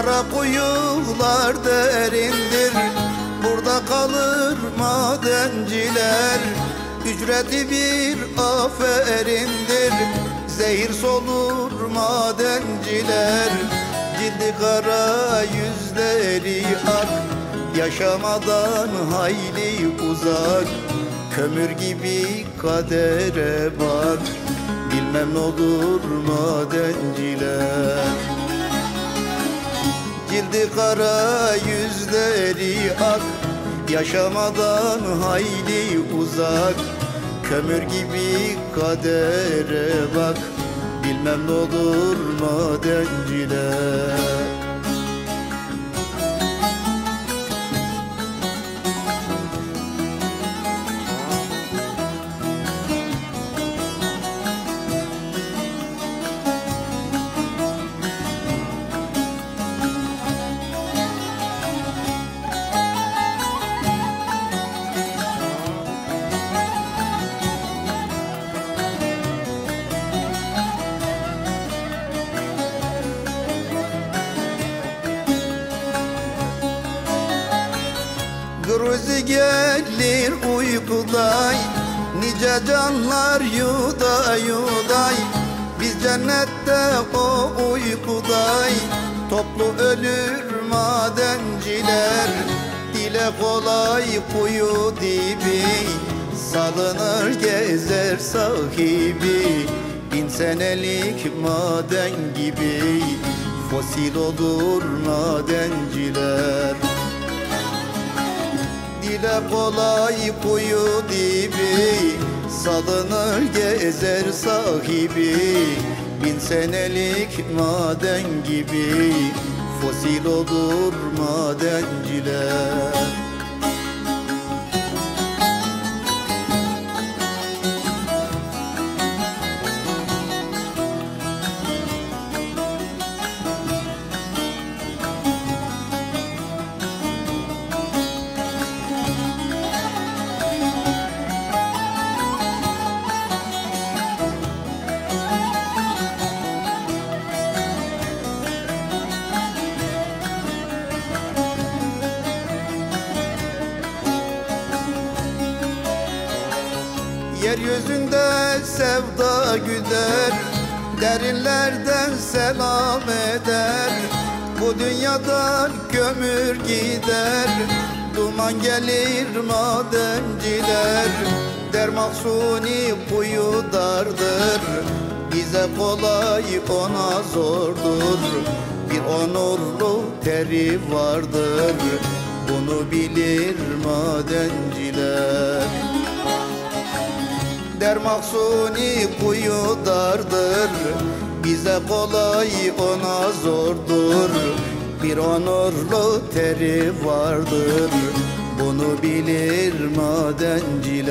Kara kuyular derindir. Burada kalır madenciler. Ücreti bir aferindir. Zehir solur madenciler. Cildi kara yüzleri ak. Yaşamadan hayli uzak. Kömür gibi kadere bak. Bilmem ne olur madenciler Cildi kara yüzleri ak. Yaşamadan hayli uzak. Kömür gibi kadere bak. Bilmem ne olur madenciler Gruzi gelir uykuday Nice canlar yuda yuday. Biz cennette o uykuday Toplu ölür madenciler. Dile kolay kuyu dibi Salınır gezer sahibi. Bin senelik maden gibi Fosil olur madenciler kolay kuyu dibi Salınır gezer sahibi. Bin senelik maden gibi Fosil olur madenciler Yeryüzünde sevda güder Derinlerden selam eder. Bu dünyadan kömür gider Duman gelir madenciler Der mahsuni kuyu dardır Bize kolay ona zordur. Bir onurlu teri vardır Bunu bilir madenciler Der mahsuni kuyu dardır. Bize kolay ona zordur. Bir onurlu teri vardır. Bunu bilir madenciler